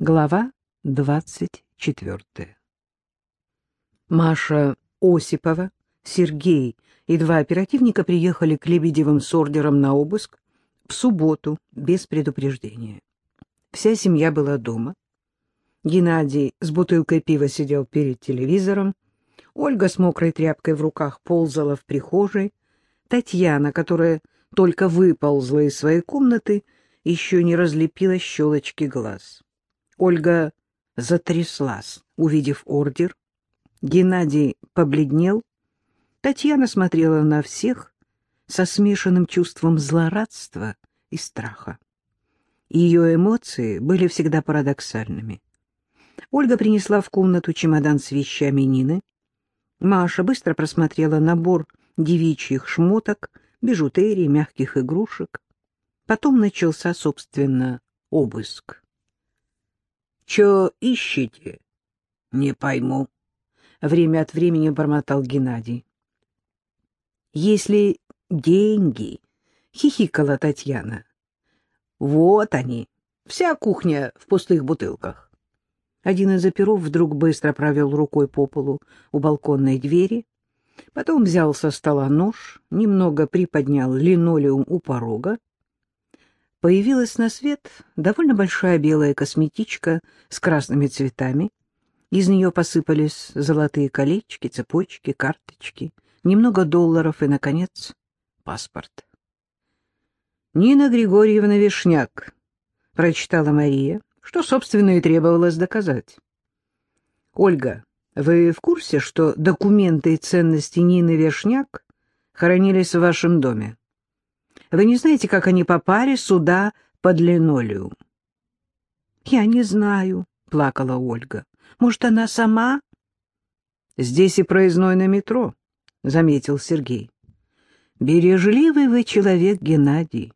Глава двадцать четвертая Маша Осипова, Сергей и два оперативника приехали к Лебедевым с ордером на обыск в субботу без предупреждения. Вся семья была дома. Геннадий с бутылкой пива сидел перед телевизором, Ольга с мокрой тряпкой в руках ползала в прихожей, Татьяна, которая только выползла из своей комнаты, еще не разлепила щелочки глаз. Ольга затряслась, увидев ордер. Геннадий побледнел. Татьяна смотрела на всех со смешанным чувством злорадства и страха. Ее эмоции были всегда парадоксальными. Ольга принесла в комнату чемодан с вещами Нины. Маша быстро просмотрела набор девичьих шмоток, бижутерии, мягких игрушек. Потом начался, собственно, обыск. Чё ищете? Не пойму. Время от времени бормотал Геннадий. Если деньги, хихикала Татьяна. Вот они, вся кухня в пустых бутылках. Один из оперов вдруг быстро провел рукой по полу у балконной двери, потом взял со стола нож, немного приподнял линолеум у порога, появилась на свет довольно большая белая косметичка с красными цветами. Из нее посыпались золотые колечки, цепочки, карточки, немного долларов и, наконец, паспорт. «Нина Григорьевна Вишняк», — прочитала Мария, что, собственно, и требовалось доказать. «Ольга, вы в курсе, что документы и ценности Нины Вишняк хранились в вашем доме?» Вы не знаете, как они попали сюда под линолеум? — Я не знаю, — плакала Ольга. — Может, она сама? — Здесь и проездной на метро, — заметил Сергей. — Бережливый вы человек, Геннадий.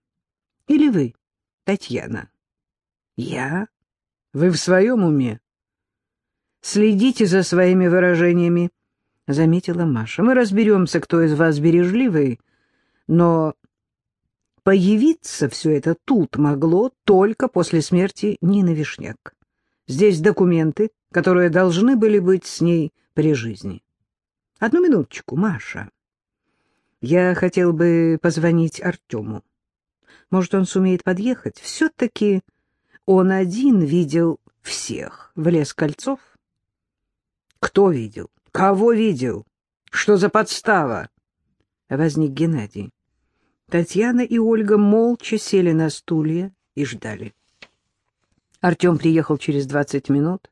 Или вы, Татьяна? — Я? Вы в своем уме? — Следите за своими выражениями, — заметила Маша. — Мы разберемся, кто из вас бережливый, но Появиться все это тут могло только после смерти Нины Вишняк. Здесь документы, которые должны были быть с ней при жизни. Одну минуточку, Маша. Я хотел бы позвонить Артему. Может, он сумеет подъехать? Все-таки он один видел всех в лес кольцов. Кто видел? Кого видел? Что за подстава? Возник Геннадий. Татьяна и Ольга молча сели на стулья и ждали. Артем приехал через двадцать минут.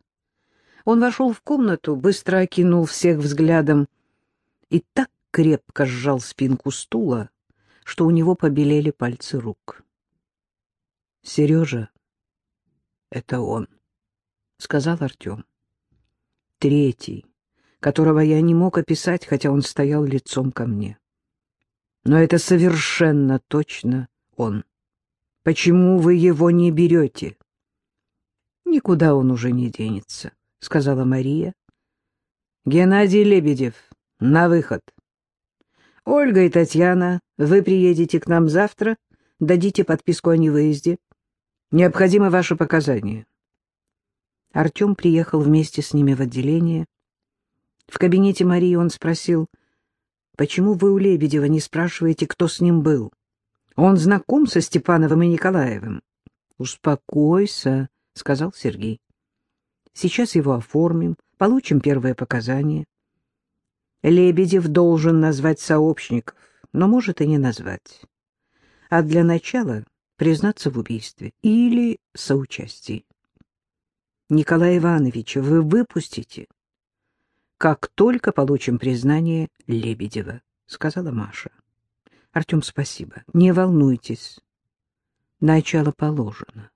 Он вошел в комнату, быстро окинул всех взглядом и так крепко сжал спинку стула, что у него побелели пальцы рук. — Сережа, это он, — сказал Артем. Третий, которого я не мог описать, хотя он стоял лицом ко мне. Но это совершенно точно он. Почему вы его не берете? Никуда он уже не денется, — сказала Мария. Геннадий Лебедев, на выход. Ольга и Татьяна, вы приедете к нам завтра, дадите подписку о невыезде. Необходимы ваши показания. Артем приехал вместе с ними в отделение. В кабинете Марии он спросил, Почему вы у Лебедева не спрашиваете, кто с ним был? Он знаком со Степановым и Николаевым. — Успокойся, — сказал Сергей. — Сейчас его оформим, получим первые показания. Лебедев должен назвать сообщников, но может и не назвать. А для начала признаться в убийстве или соучастии. Николая Ивановича вы выпустите, как только получим признание Лебедева, — сказала Маша. — Артем, спасибо. Не волнуйтесь. Начало положено.